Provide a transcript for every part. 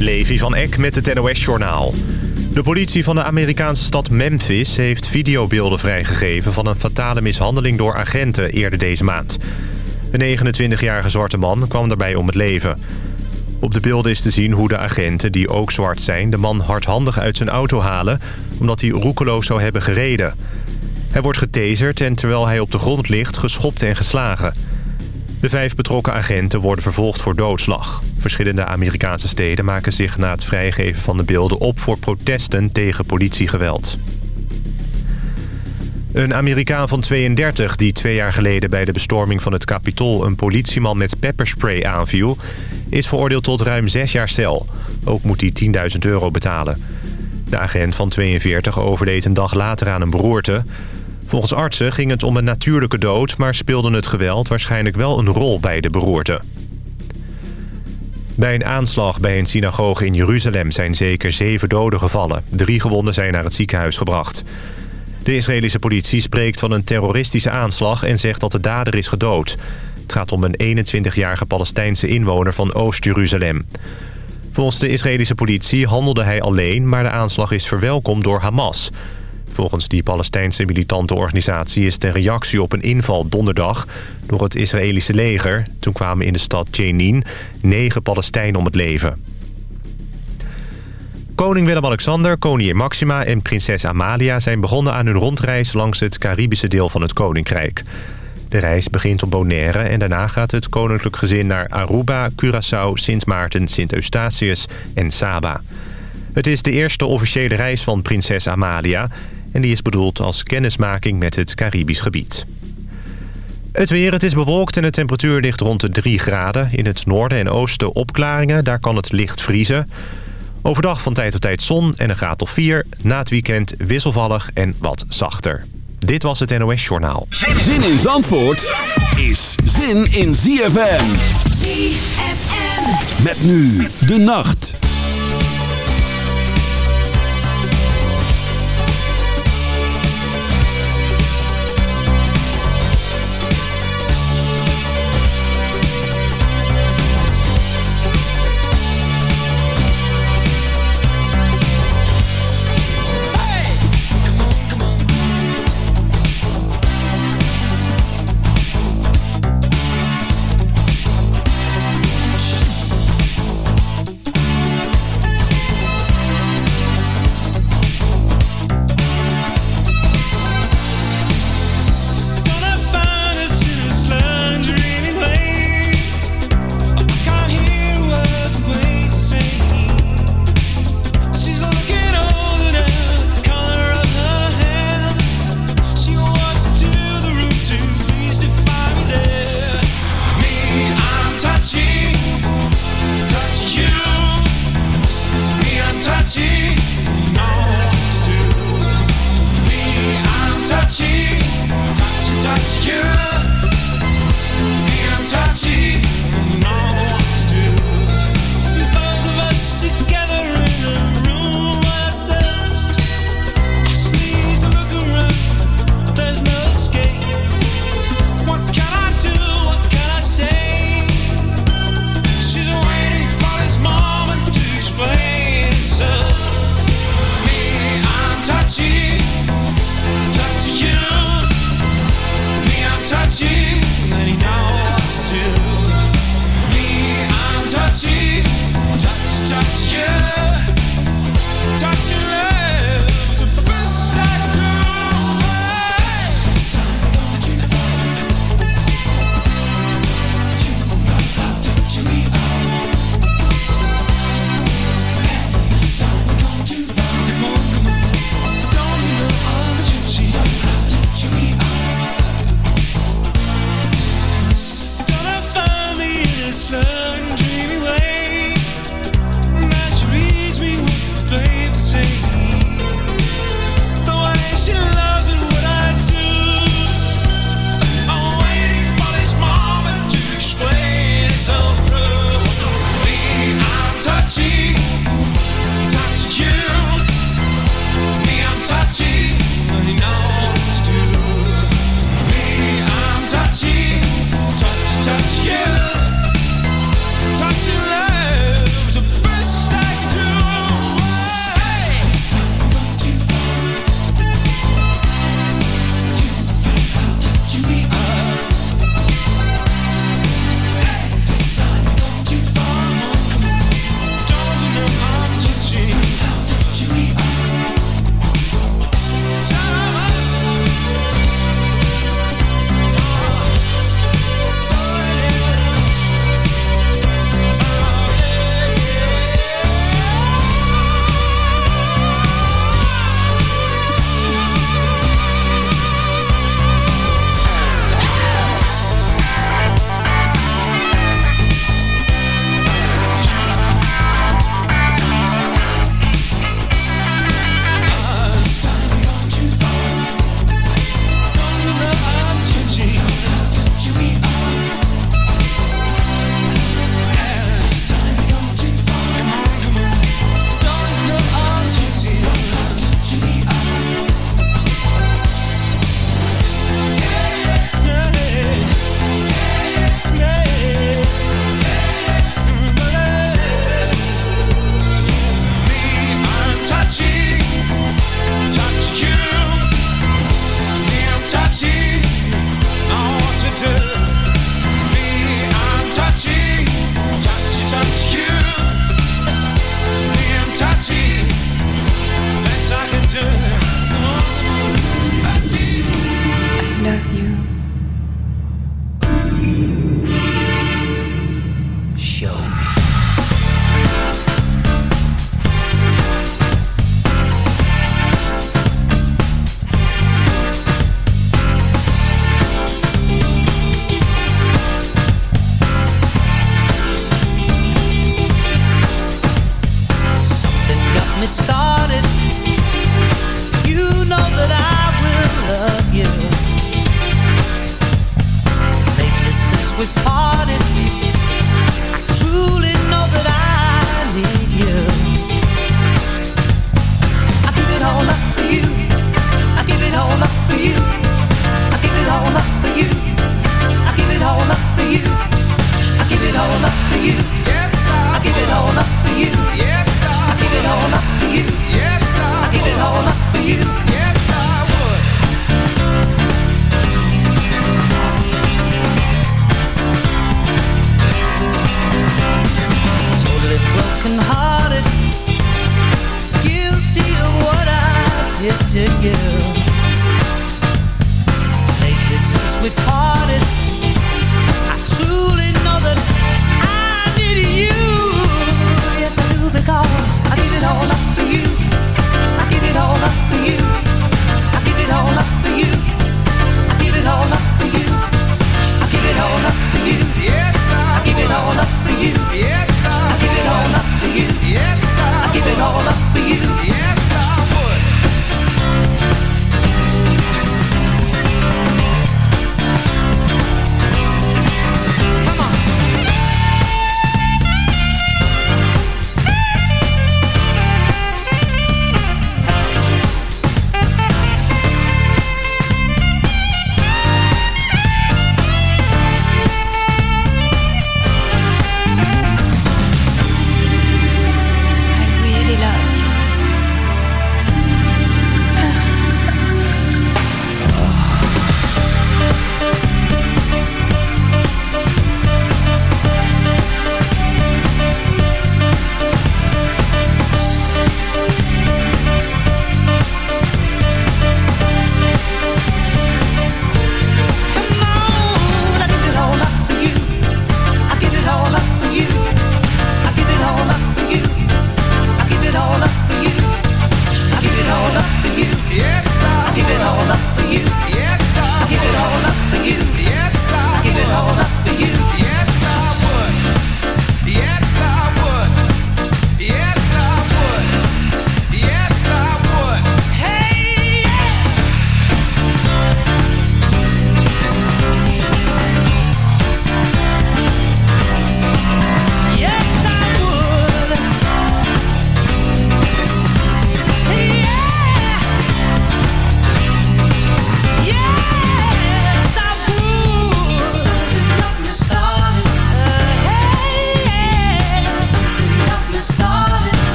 Levi van Eck met het NOS-journaal. De politie van de Amerikaanse stad Memphis heeft videobeelden vrijgegeven... van een fatale mishandeling door agenten eerder deze maand. Een 29-jarige zwarte man kwam daarbij om het leven. Op de beelden is te zien hoe de agenten, die ook zwart zijn... de man hardhandig uit zijn auto halen... omdat hij roekeloos zou hebben gereden. Hij wordt getaserd en terwijl hij op de grond ligt geschopt en geslagen... De vijf betrokken agenten worden vervolgd voor doodslag. Verschillende Amerikaanse steden maken zich na het vrijgeven van de beelden op... voor protesten tegen politiegeweld. Een Amerikaan van 32 die twee jaar geleden bij de bestorming van het Capitool... een politieman met pepperspray aanviel... is veroordeeld tot ruim zes jaar cel. Ook moet hij 10.000 euro betalen. De agent van 42 overleed een dag later aan een beroerte... Volgens artsen ging het om een natuurlijke dood... maar speelde het geweld waarschijnlijk wel een rol bij de beroerte. Bij een aanslag bij een synagoge in Jeruzalem zijn zeker zeven doden gevallen. Drie gewonden zijn naar het ziekenhuis gebracht. De Israëlische politie spreekt van een terroristische aanslag... en zegt dat de dader is gedood. Het gaat om een 21-jarige Palestijnse inwoner van Oost-Jeruzalem. Volgens de Israëlische politie handelde hij alleen... maar de aanslag is verwelkomd door Hamas... Volgens die Palestijnse militante organisatie is het reactie op een inval donderdag door het Israëlische leger. Toen kwamen in de stad Jenin negen Palestijnen om het leven. Koning Willem-Alexander, koningin Maxima en prinses Amalia zijn begonnen aan hun rondreis langs het Caribische deel van het koninkrijk. De reis begint op Bonaire en daarna gaat het koninklijk gezin naar Aruba, Curaçao, Sint Maarten, Sint Eustatius en Saba. Het is de eerste officiële reis van prinses Amalia en die is bedoeld als kennismaking met het Caribisch gebied. Het weer, het is bewolkt en de temperatuur ligt rond de 3 graden. In het noorden en oosten opklaringen, daar kan het licht vriezen. Overdag van tijd tot tijd zon en een graad of 4. Na het weekend wisselvallig en wat zachter. Dit was het NOS Journaal. Zin in Zandvoort is zin in ZFM. ZFM. Met nu de nacht.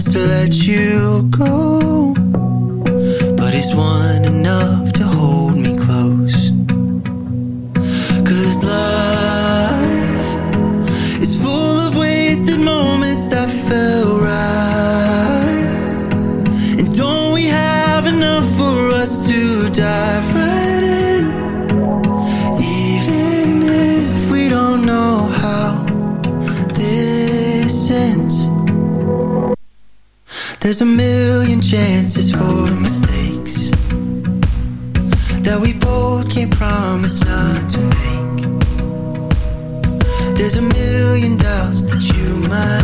signs to let you go, but he's one enough to hold me close. Cause love. There's a million chances for mistakes That we both can't promise not to make. There's a million doubts that you might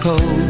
cold?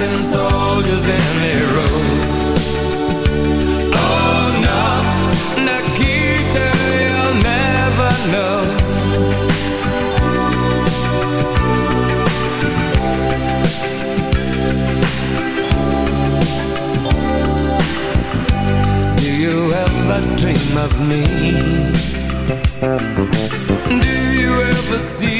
Tempting soldiers in a row. Oh no, Nikita, you'll never know. Do you ever dream of me? Do you ever see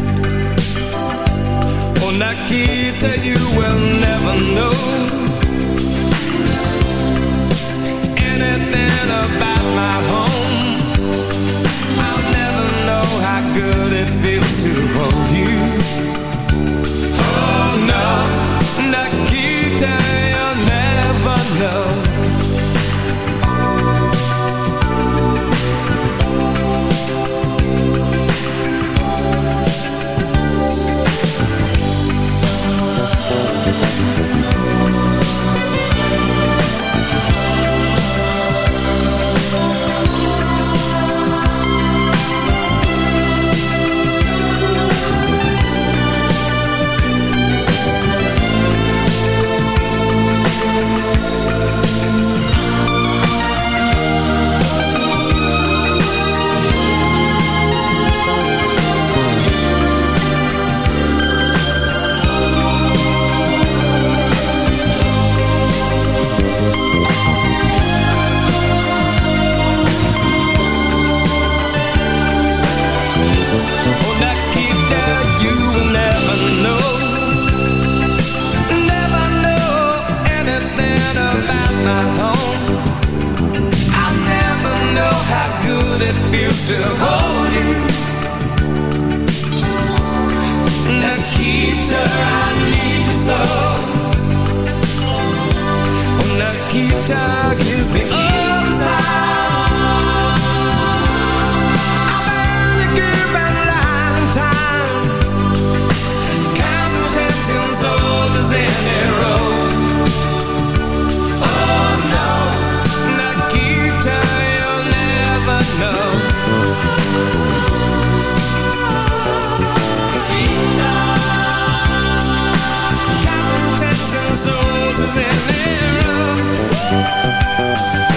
Oh Nikita, you will never know Anything about my home? I'll never know how good it feels to hold you. Oh no, feels to hold you. Nikita, I need you so Oh, Nikita, is the Thank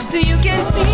so you can see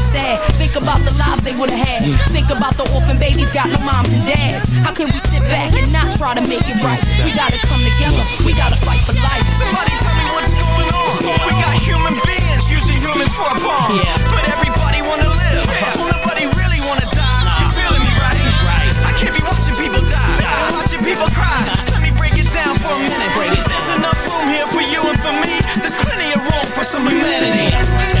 sad. Think about the lives they would've had. Yeah. Think about the orphan babies got no moms and dads. How can we sit back and not try to make it right? We gotta come together. We gotta fight for life. Somebody tell me what's going on. We got human beings using humans for a bomb. Yeah. But everybody wanna live. Yeah. So nobody really wanna die. You feeling me, right? right? I can't be watching people die. die. Watching people cry. Let me break it down for a minute. There's enough room here for you and for me. There's plenty of room for some humanity.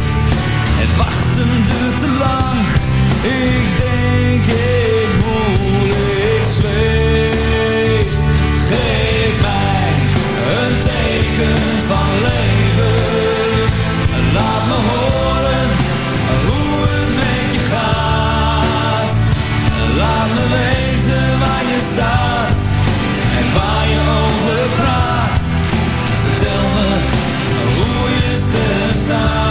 Het wachten duurt te lang, ik denk ik voel, ik zweef. Geef mij een teken van leven. Laat me horen hoe het met je gaat. Laat me weten waar je staat en waar je over praat. Vertel me hoe je sterren staan.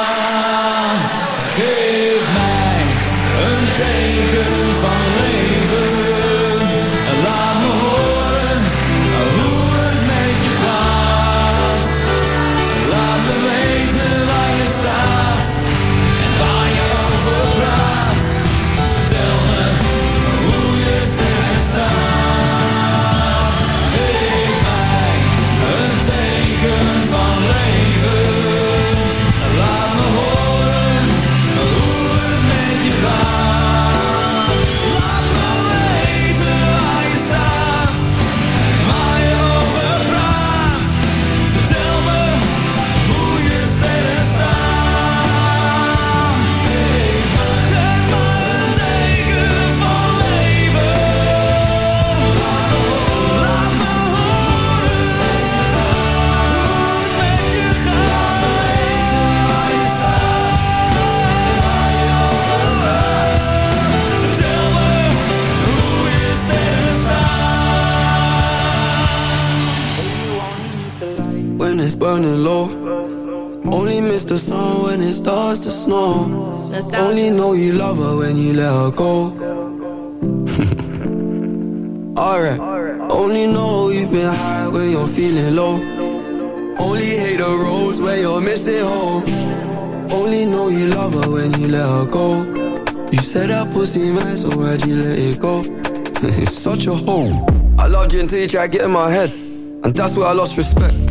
It's burning low. Only miss the sun when it starts to snow. Only know you love her when you let her go. Alright. Only know you've been high when you're feeling low. Only hate the roads where you're missing home. Only know you love her when you let her go. You said that pussy man, so why'd you let it go? it's such a hole. I loved you until you tried to get in my head. And that's where I lost respect.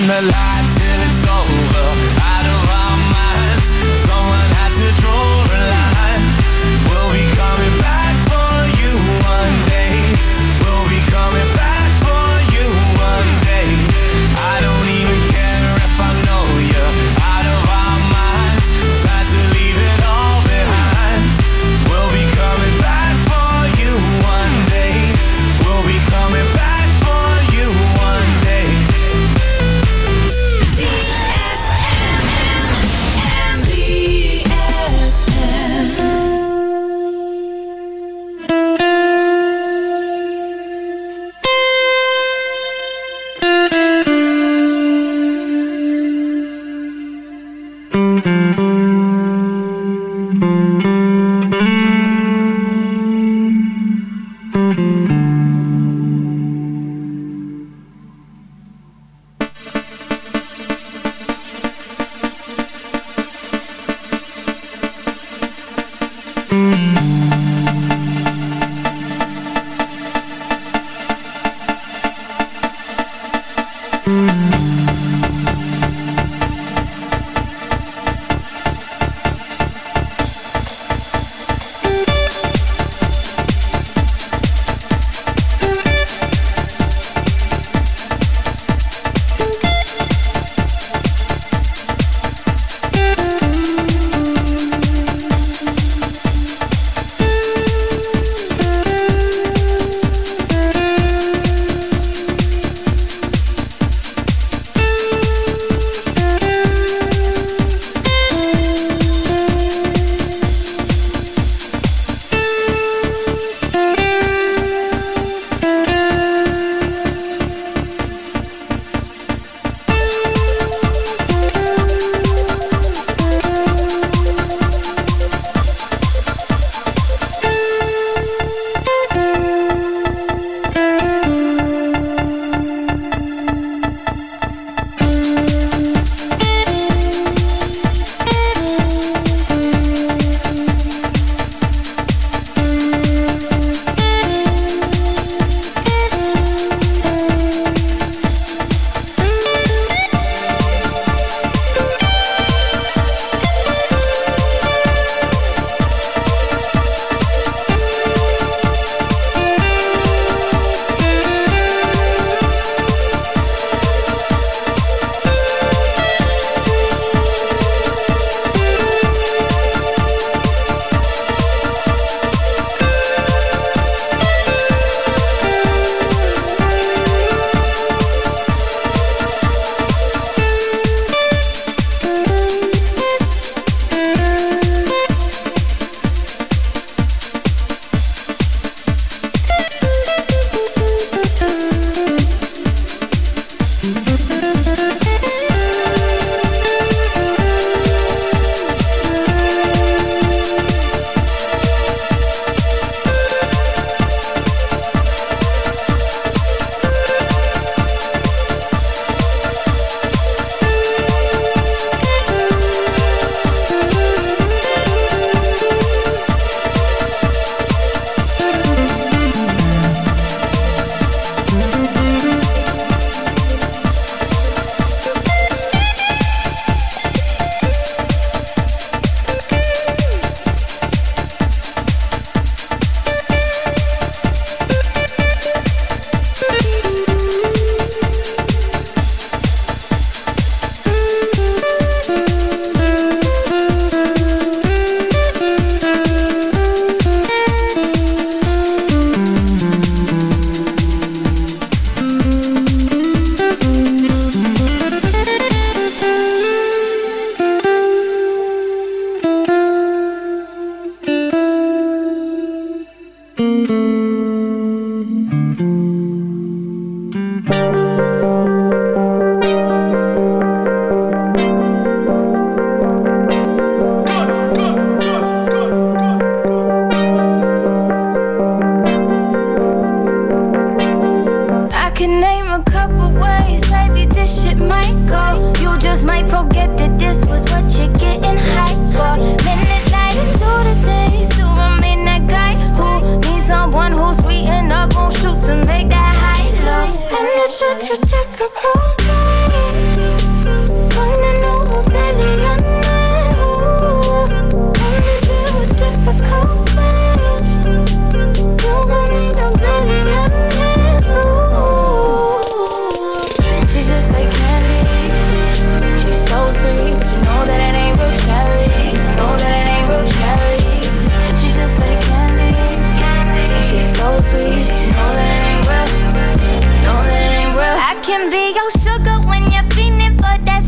Stand the light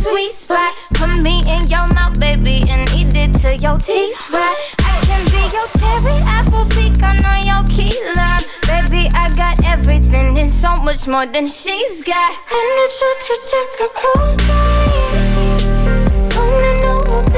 sweet spot. Put me in your mouth, baby, and eat it till your teeth rot. I can be your cherry apple pecan on your key lime. Baby, I got everything and so much more than she's got. And it's such a typical night. Wanna know what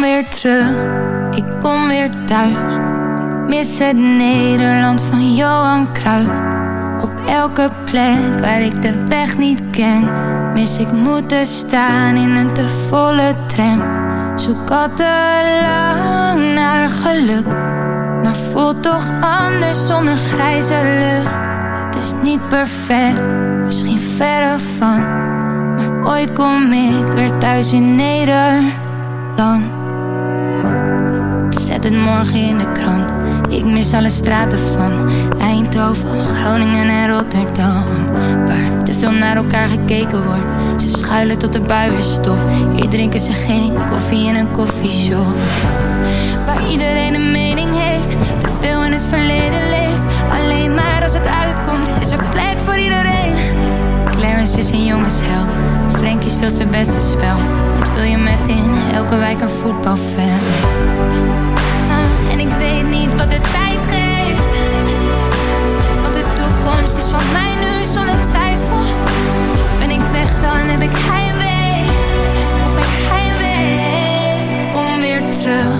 weer terug, ik kom weer thuis. Ik mis het Nederland van Johan Cruijff. Op elke plek waar ik de weg niet ken, mis ik moeten staan in een te volle tram. Zoek al te lang naar geluk, maar voelt toch anders zonder grijze lucht. Het is niet perfect, misschien verre van, maar ooit kom ik weer thuis in Nederland. Zet het morgen in de krant. Ik mis alle straten van Eindhoven, Groningen en Rotterdam. Waar te veel naar elkaar gekeken wordt. Ze schuilen tot de bui weer stopt. Hier drinken ze geen koffie in een koffieshop. Waar iedereen een mening heeft. Te veel in het verleden leeft. Alleen maar als het uitkomt, is er plek voor iedereen. Clarence is een jongenshel. Frankie speelt zijn beste spel. Wil je met in elke wijk een voetbalfan. Ah, En ik weet niet wat de tijd geeft. Want de toekomst is van mij nu zonder twijfel. Ben ik weg, dan heb ik heimwee. Toch heimwee. Ik kom weer terug,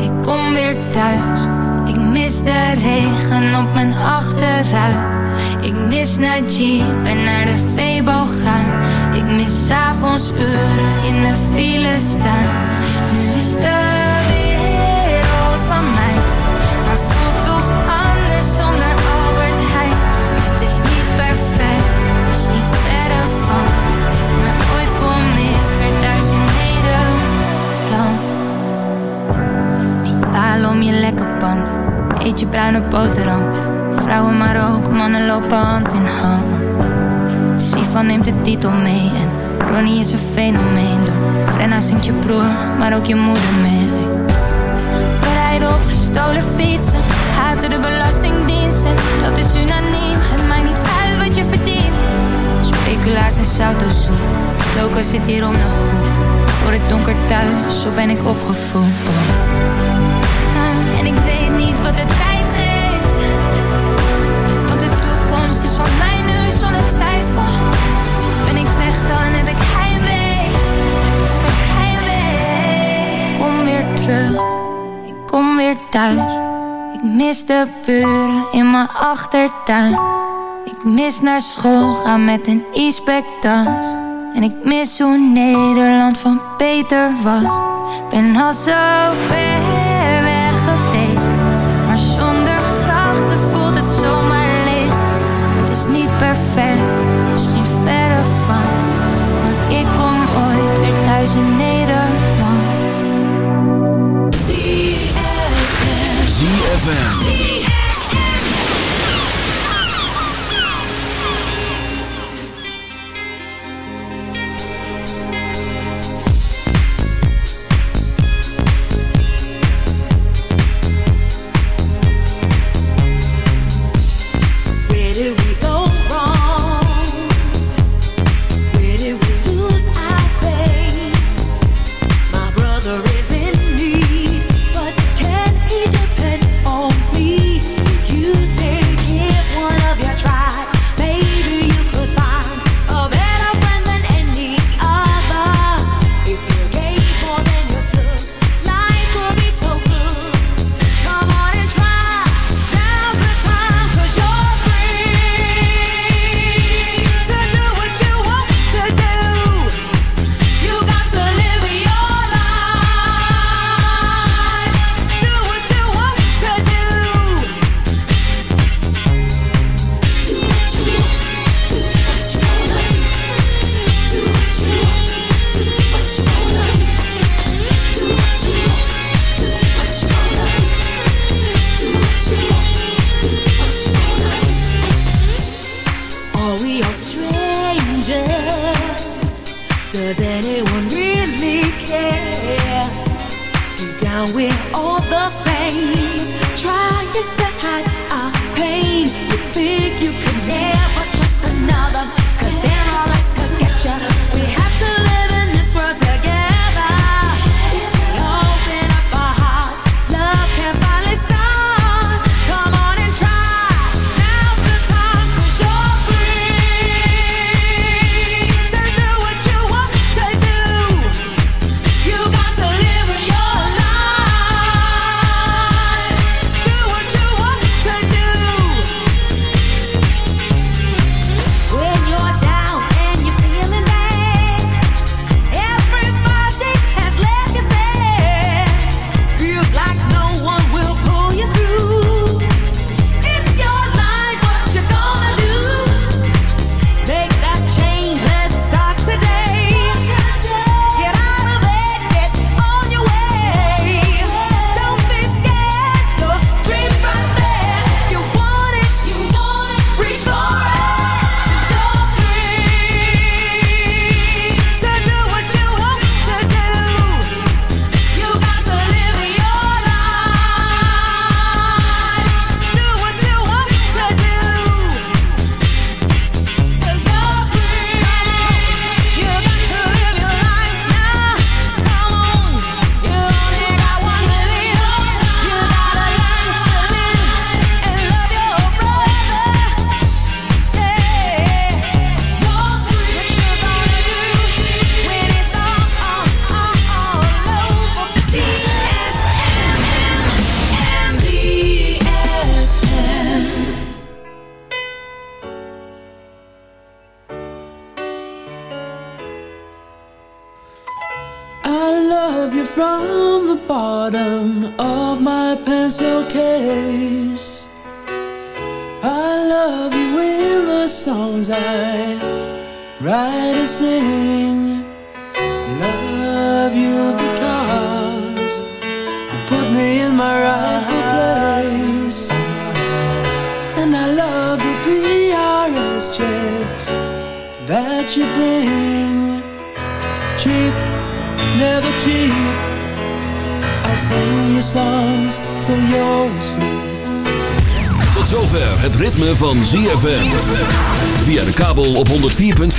ik kom weer thuis. Ik mis de regen op mijn achteruit. Ik mis naar Jeep en naar de Febo gaan. Mis 's avonds uren in de file staan. Nu is de wereld van mij. Maar voelt toch anders zonder Albert Heijn. Het is niet perfect, misschien verre van. Maar ooit kom ik weer thuis in Nederland. Niet balen om je lekker pand. Eet je bruine boterham. Vrouwen maar ook, mannen lopen hand in hand. Sivan neemt de titel mee en Ronnie is een fenomeen. Door Frenna zingt je broer, maar ook je moeder mee. Rijden op gestolen fietsen, haten de belastingdiensten. Dat is unaniem, het maakt niet uit wat je verdient. Speculaas en zout Toko zit hier om de hoek. Voor het donker thuis, zo ben ik opgevoed. Oh. Ah, En ik weet niet wat de tijd ik kom weer thuis. Ik mis de buren in mijn achtertuin. Ik mis naar school gaan met een e-spectas. En ik mis hoe Nederland van Peter was. Ben al zo ver weg geweest. Maar zonder grachten voelt het zomaar leeg. Het is niet perfect, misschien verre van. Maar ik kom ooit weer thuis in Nederland. ZFM.